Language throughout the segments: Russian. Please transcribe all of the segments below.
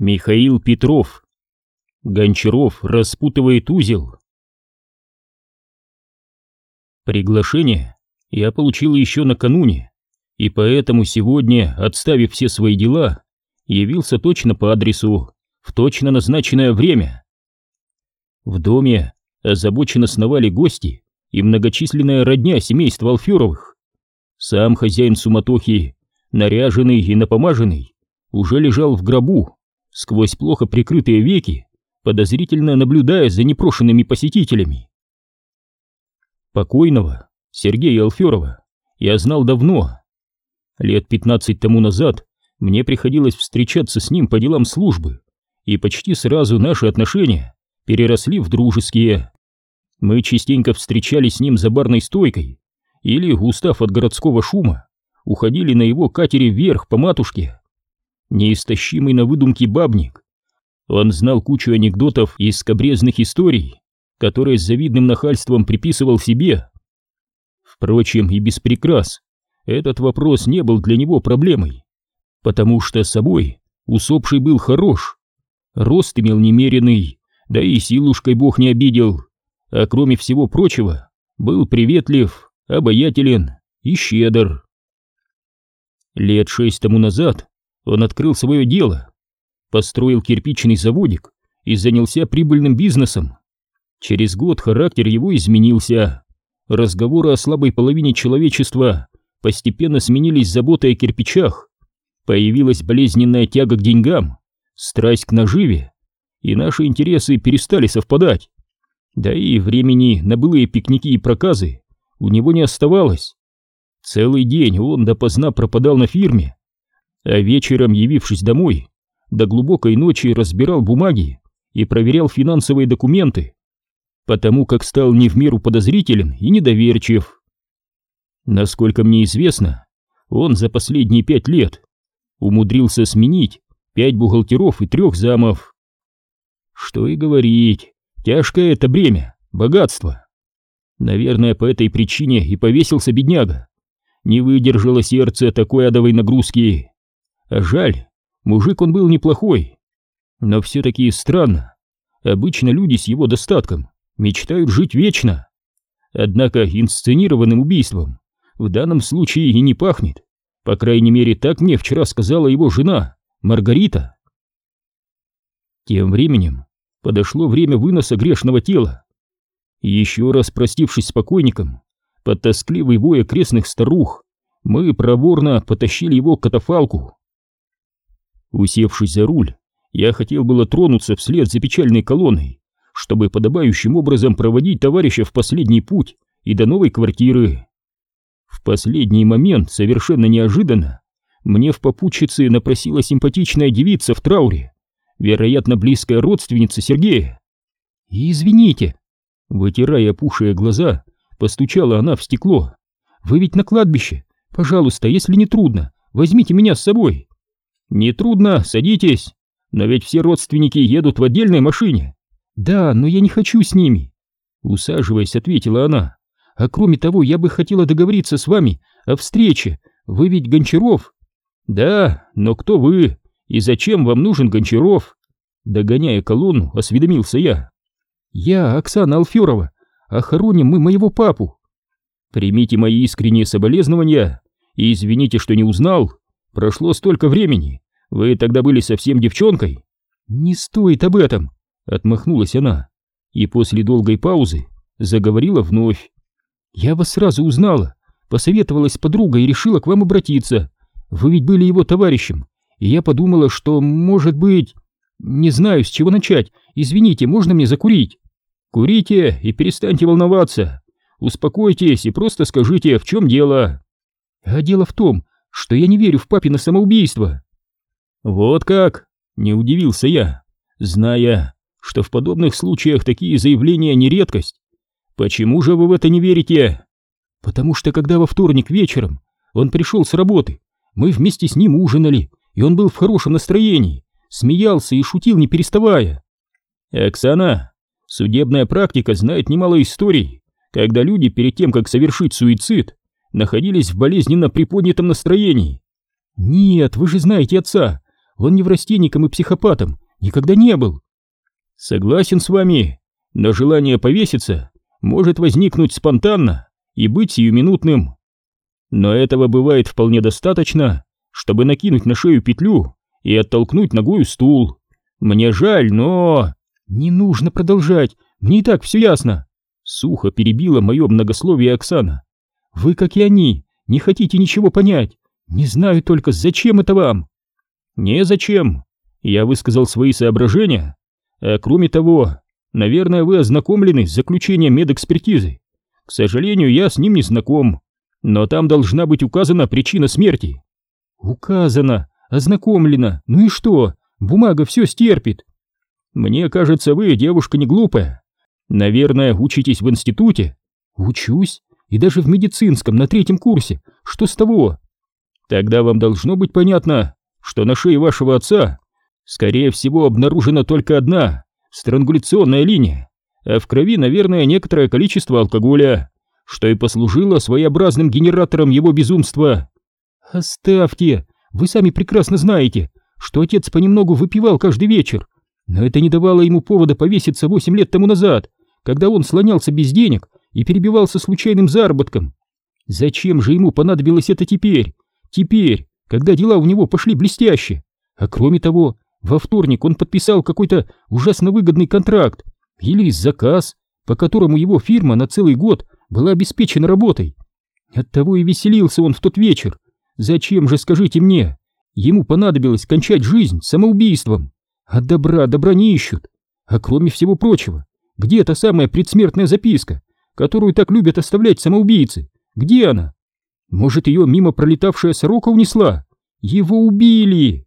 Михаил Петров. Гончаров распутывает узел. Приглашение я получил еще накануне, и поэтому сегодня, отставив все свои дела, явился точно по адресу, в точно назначенное время. В доме озабоченно сновали гости и многочисленная родня семейства Алферовых. Сам хозяин суматохи, наряженный и напомаженный, уже лежал в гробу, сквозь плохо прикрытые веки, подозрительно наблюдая за непрошенными посетителями. Покойного Сергея Алферова я знал давно. Лет пятнадцать тому назад мне приходилось встречаться с ним по делам службы, и почти сразу наши отношения переросли в дружеские. Мы частенько встречались с ним за барной стойкой, или, устав от городского шума, уходили на его катере вверх по матушке неистощимый на выдумки бабник. Он знал кучу анекдотов и скобрезных историй, которые с завидным нахальством приписывал себе. Впрочем, и без прикрас этот вопрос не был для него проблемой, потому что собой усопший был хорош, рост имел немеренный, да и силушкой бог не обидел, а кроме всего прочего был приветлив, обаятелен и щедр. Лет шесть тому назад он открыл свое дело, построил кирпичный заводик и занялся прибыльным бизнесом. Через год характер его изменился. Разговоры о слабой половине человечества постепенно сменились заботой о кирпичах. Появилась болезненная тяга к деньгам, страсть к наживе, и наши интересы перестали совпадать. Да и времени на былые пикники и проказы у него не оставалось. Целый день он допоздна пропадал на фирме, а вечером, явившись домой, до глубокой ночи разбирал бумаги и проверял финансовые документы, потому как стал не в меру подозрителен и недоверчив. Насколько мне известно, он за последние пять лет умудрился сменить пять бухгалтеров и трех замов. Что и говорить, тяжкое это бремя, богатство. Наверное, по этой причине и повесился бедняга. Не выдержало сердце такой адовой нагрузки. Жаль, мужик он был неплохой. Но все-таки странно. Обычно люди с его достатком мечтают жить вечно. Однако инсценированным убийством в данном случае и не пахнет. По крайней мере, так мне вчера сказала его жена, Маргарита. Тем временем подошло время выноса грешного тела. Еще раз простившись с покойником, под тоскливый вой окрестных старух, мы проворно потащили его к катафалку. Усевшись за руль, я хотел было тронуться вслед за печальной колонной, чтобы подобающим образом проводить товарища в последний путь и до новой квартиры. В последний момент, совершенно неожиданно, мне в попутчице напросила симпатичная девица в трауре, вероятно, близкая родственница Сергея. «Извините», — вытирая опухшие глаза, постучала она в стекло. «Вы ведь на кладбище? Пожалуйста, если не трудно, возьмите меня с собой». «Нетрудно, садитесь. Но ведь все родственники едут в отдельной машине». «Да, но я не хочу с ними». Усаживаясь, ответила она. «А кроме того, я бы хотела договориться с вами о встрече. Вы ведь Гончаров?» «Да, но кто вы? И зачем вам нужен Гончаров?» Догоняя колонну, осведомился я. «Я Оксана Алферова, а хороним мы моего папу». «Примите мои искренние соболезнования и извините, что не узнал. Прошло столько времени. Вы тогда были совсем девчонкой. Не стоит об этом, отмахнулась она. И после долгой паузы заговорила вновь. Я вас сразу узнала, посоветовалась с подругой и решила к вам обратиться. Вы ведь были его товарищем, и я подумала, что, может быть... Не знаю, с чего начать. Извините, можно мне закурить? Курите и перестаньте волноваться. Успокойтесь и просто скажите, в чем дело. А дело в том, что я не верю в папино самоубийство. Вот как? Не удивился я, зная, что в подобных случаях такие заявления не редкость. Почему же вы в это не верите? Потому что когда во вторник вечером он пришел с работы, мы вместе с ним ужинали, и он был в хорошем настроении, смеялся и шутил не переставая. Оксана, судебная практика знает немало историй, когда люди перед тем, как совершить суицид, находились в болезненно приподнятом настроении. Нет, вы же знаете отца. Он неврастенником и психопатом никогда не был. Согласен с вами, но желание повеситься может возникнуть спонтанно и быть сиюминутным. Но этого бывает вполне достаточно, чтобы накинуть на шею петлю и оттолкнуть ногою стул. Мне жаль, но... Не нужно продолжать, мне и так все ясно. Сухо перебила мое многословие Оксана. Вы, как и они, не хотите ничего понять. Не знаю только, зачем это вам. Незачем. Я высказал свои соображения. А кроме того, наверное, вы ознакомлены с заключением медэкспертизы. К сожалению, я с ним не знаком. Но там должна быть указана причина смерти. Указана, ознакомлена. Ну и что? Бумага все стерпит. Мне кажется, вы девушка не глупая. Наверное, учитесь в институте. Учусь. И даже в медицинском на третьем курсе. Что с того? Тогда вам должно быть понятно, что на шее вашего отца, скорее всего, обнаружена только одна странгуляционная линия, а в крови, наверное, некоторое количество алкоголя, что и послужило своеобразным генератором его безумства. Оставьте, вы сами прекрасно знаете, что отец понемногу выпивал каждый вечер, но это не давало ему повода повеситься восемь лет тому назад, когда он слонялся без денег и перебивался случайным заработком. Зачем же ему понадобилось это теперь? Теперь, когда дела у него пошли блестяще. А кроме того, во вторник он подписал какой-то ужасно выгодный контракт или заказ, по которому его фирма на целый год была обеспечена работой. Оттого и веселился он в тот вечер. Зачем же, скажите мне, ему понадобилось кончать жизнь самоубийством? А добра добра не ищут. А кроме всего прочего, где та самая предсмертная записка, которую так любят оставлять самоубийцы? Где она? Может, ее мимо пролетавшая сорока унесла? Его убили!»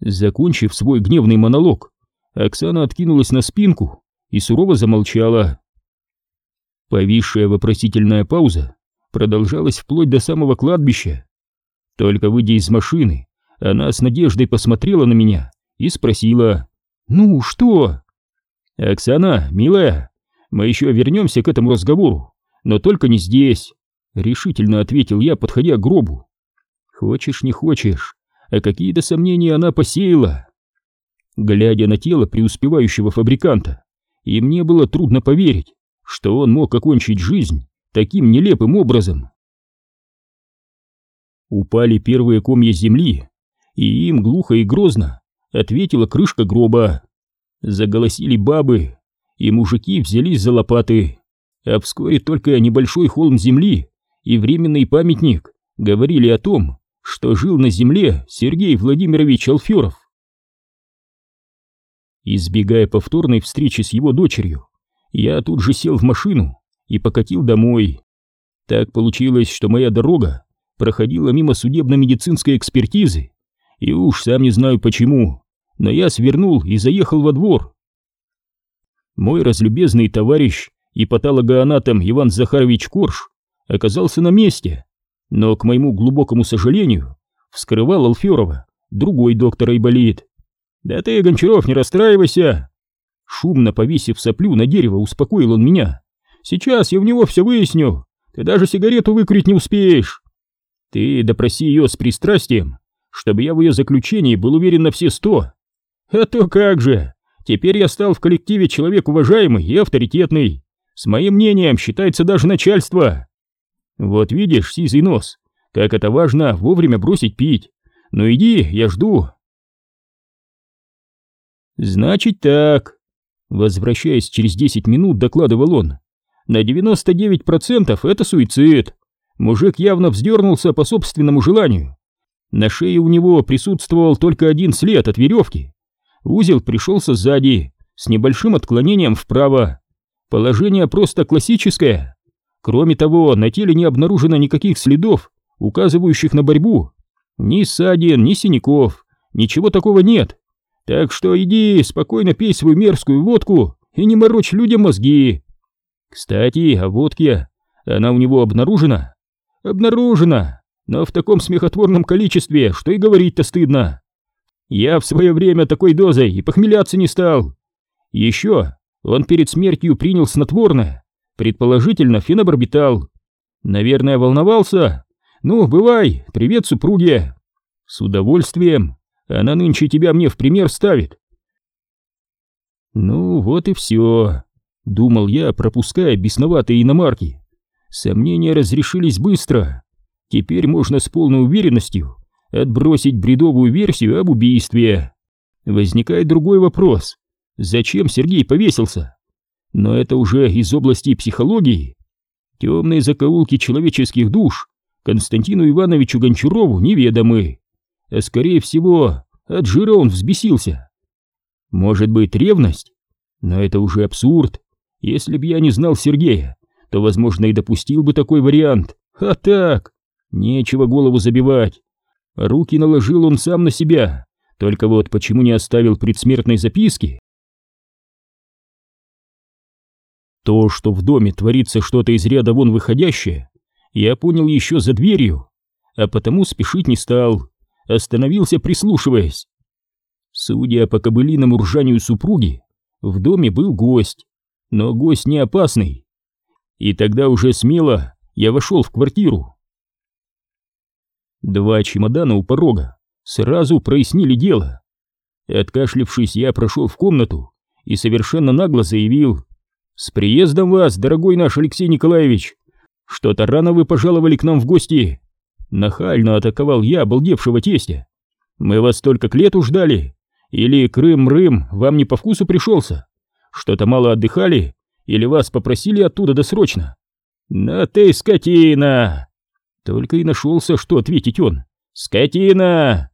Закончив свой гневный монолог, Оксана откинулась на спинку и сурово замолчала. Повисшая вопросительная пауза продолжалась вплоть до самого кладбища. Только выйдя из машины, она с надеждой посмотрела на меня и спросила «Ну, что?» «Оксана, милая, мы еще вернемся к этому разговору, но только не здесь», — решительно ответил я, подходя к гробу. «Хочешь, не хочешь, а какие-то сомнения она посеяла». Глядя на тело преуспевающего фабриканта, и мне было трудно поверить, что он мог окончить жизнь таким нелепым образом. Упали первые комья земли, и им глухо и грозно ответила крышка гроба. Заголосили бабы, и мужики взялись за лопаты, а вскоре только небольшой холм земли и временный памятник говорили о том, что жил на земле Сергей Владимирович Алферов. Избегая повторной встречи с его дочерью, я тут же сел в машину и покатил домой. Так получилось, что моя дорога проходила мимо судебно-медицинской экспертизы, и уж сам не знаю почему, но я свернул и заехал во двор. Мой разлюбезный товарищ и патологоанатом Иван Захарович Корж оказался на месте, но, к моему глубокому сожалению, вскрывал Алферова другой доктор Айболит. «Да ты, Гончаров, не расстраивайся!» Шумно повесив соплю на дерево, успокоил он меня. «Сейчас я в него все выясню. Ты даже сигарету выкурить не успеешь. Ты допроси ее с пристрастием, чтобы я в ее заключении был уверен на все сто. А то как же! Теперь я стал в коллективе человек уважаемый и авторитетный. С моим мнением считается даже начальство. Вот видишь, сизый нос, как это важно вовремя бросить пить. Ну иди, я жду. Значит так. Возвращаясь через 10 минут, докладывал он. На 99% это суицид. Мужик явно вздернулся по собственному желанию. На шее у него присутствовал только один след от веревки. Узел пришелся сзади, с небольшим отклонением вправо. Положение просто классическое. Кроме того, на теле не обнаружено никаких следов, указывающих на борьбу. Ни ссадин, ни синяков, ничего такого нет. Так что иди, спокойно пей свою мерзкую водку и не морочь людям мозги. Кстати, о водке. Она у него обнаружена? Обнаружена, но в таком смехотворном количестве, что и говорить-то стыдно. Я в свое время такой дозой и похмеляться не стал. Еще он перед смертью принял снотворное, предположительно фенобарбитал. Наверное, волновался. Ну, бывай, привет супруге. С удовольствием. Она нынче тебя мне в пример ставит. Ну вот и все, думал я, пропуская бесноватые иномарки. Сомнения разрешились быстро. Теперь можно с полной уверенностью отбросить бредовую версию об убийстве. Возникает другой вопрос. Зачем Сергей повесился? Но это уже из области психологии. Темные закоулки человеческих душ Константину Ивановичу Гончарову неведомы. А скорее всего, от жира он взбесился. Может быть, ревность? Но это уже абсурд. Если б я не знал Сергея, то, возможно, и допустил бы такой вариант. А так, нечего голову забивать. Руки наложил он сам на себя. Только вот почему не оставил предсмертной записки? То, что в доме творится что-то из ряда вон выходящее, я понял еще за дверью, а потому спешить не стал, остановился прислушиваясь. Судя по кобылиному ржанию супруги, в доме был гость, но гость не опасный. И тогда уже смело я вошел в квартиру. Два чемодана у порога сразу прояснили дело. Откашлившись, я прошел в комнату и совершенно нагло заявил «С приездом вас, дорогой наш Алексей Николаевич! Что-то рано вы пожаловали к нам в гости!» Нахально атаковал я обалдевшего тестя. «Мы вас только к лету ждали! Или Крым-Рым вам не по вкусу пришелся? Что-то мало отдыхали? Или вас попросили оттуда досрочно?» «На ты, скотина!» Только и нашелся, что ответить он. «Скотина!»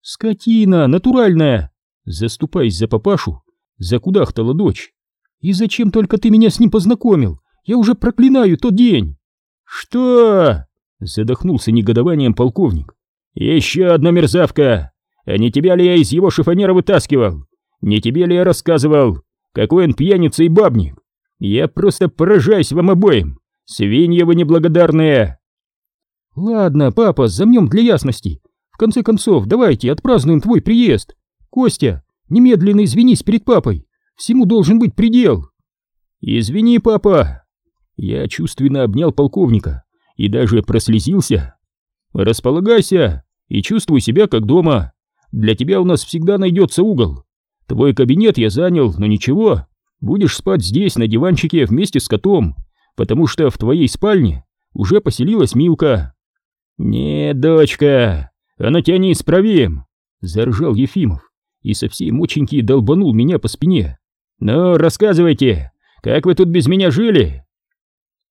«Скотина, натуральная!» Заступаясь за папашу, закудахтала дочь. И зачем только ты меня с ним познакомил? Я уже проклинаю тот день. Что? Задохнулся негодованием полковник. Еще одна мерзавка. А не тебя ли я из его шифонера вытаскивал? Не тебе ли я рассказывал, какой он пьяница и бабник? Я просто поражаюсь вам обоим. Свинья вы неблагодарные. Ладно, папа, замнем для ясности. В конце концов, давайте отпразднуем твой приезд. Костя, немедленно извинись перед папой. Всему должен быть предел. Извини, папа. Я чувственно обнял полковника и даже прослезился. Располагайся и чувствуй себя как дома. Для тебя у нас всегда найдется угол. Твой кабинет я занял, но ничего. Будешь спать здесь, на диванчике, вместе с котом, потому что в твоей спальне уже поселилась Милка. «Нет, дочка, а на тебя неисправим!» — заржал Ефимов и со всей моченьки долбанул меня по спине. «Ну, рассказывайте, как вы тут без меня жили?»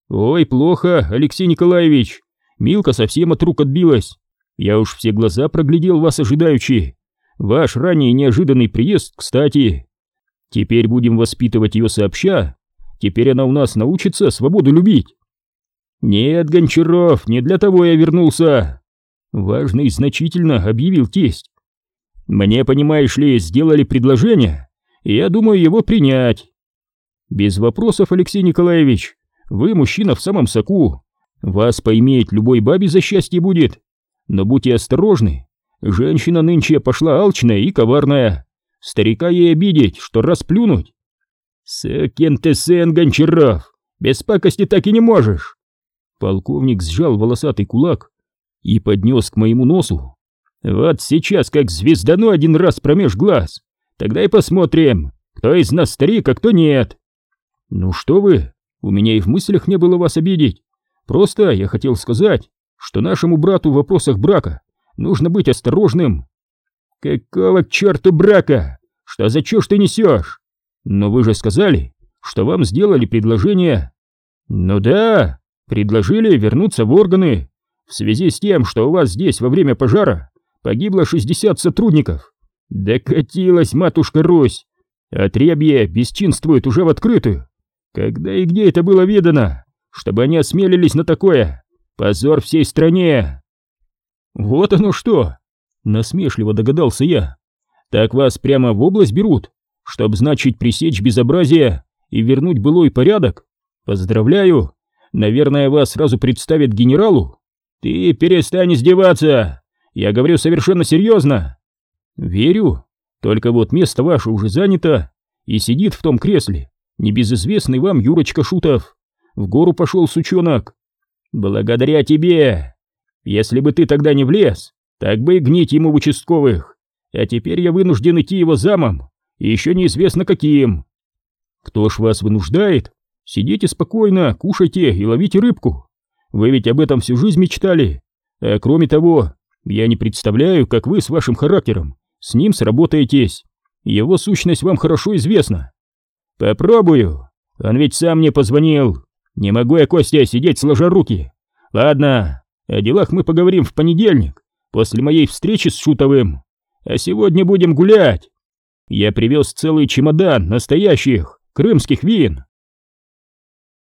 «Ой, плохо, Алексей Николаевич. Милка совсем от рук отбилась. Я уж все глаза проглядел вас ожидающие. Ваш ранний неожиданный приезд, кстати. Теперь будем воспитывать ее сообща. Теперь она у нас научится свободу любить». «Нет, Гончаров, не для того я вернулся!» Важно и значительно объявил тесть. «Мне, понимаешь ли, сделали предложение, я думаю его принять. Без вопросов, Алексей Николаевич, вы мужчина в самом соку, вас поиметь любой бабе за счастье будет. Но будьте осторожны, женщина нынче пошла алчная и коварная, старика ей обидеть, что расплюнуть. Сакин ты сын, Гончаров, без пакости так и не можешь. Полковник сжал волосатый кулак и поднес к моему носу. Вот сейчас как звездану один раз промеж глаз. Тогда и посмотрим, кто из нас старик, а кто нет. Ну что вы, у меня и в мыслях не было вас обидеть. Просто я хотел сказать, что нашему брату в вопросах брака нужно быть осторожным. Какого черта брака? Что за чушь ты несешь? Но вы же сказали, что вам сделали предложение. Ну да, предложили вернуться в органы в связи с тем, что у вас здесь во время пожара погибло 60 сотрудников. Докатилась матушка Русь! Отребье бесчинствует уже в открытую! Когда и где это было видано, чтобы они осмелились на такое? Позор всей стране!» «Вот оно что!» — насмешливо догадался я. «Так вас прямо в область берут, чтоб, значит, пресечь безобразие и вернуть былой порядок? Поздравляю! Наверное, вас сразу представят генералу? Ты перестань издеваться! Я говорю совершенно серьезно!» «Верю. Только вот место ваше уже занято, и сидит в том кресле небезызвестный вам Юрочка Шутов. В гору пошел сучонок. Благодаря тебе. Если бы ты тогда не влез, так бы и гнить ему в участковых. а теперь я вынужден идти его замом, и еще неизвестно каким. Кто ж вас вынуждает? Сидите спокойно, кушайте и ловите рыбку. Вы ведь об этом всю жизнь мечтали. А кроме того, я не представляю, как вы с вашим характером с ним сработаетесь. Его сущность вам хорошо известна. Попробую. Он ведь сам мне позвонил. Не могу я, Костя, сидеть сложа руки. Ладно, о делах мы поговорим в понедельник, после моей встречи с Шутовым. А сегодня будем гулять. Я привез целый чемодан настоящих крымских вин.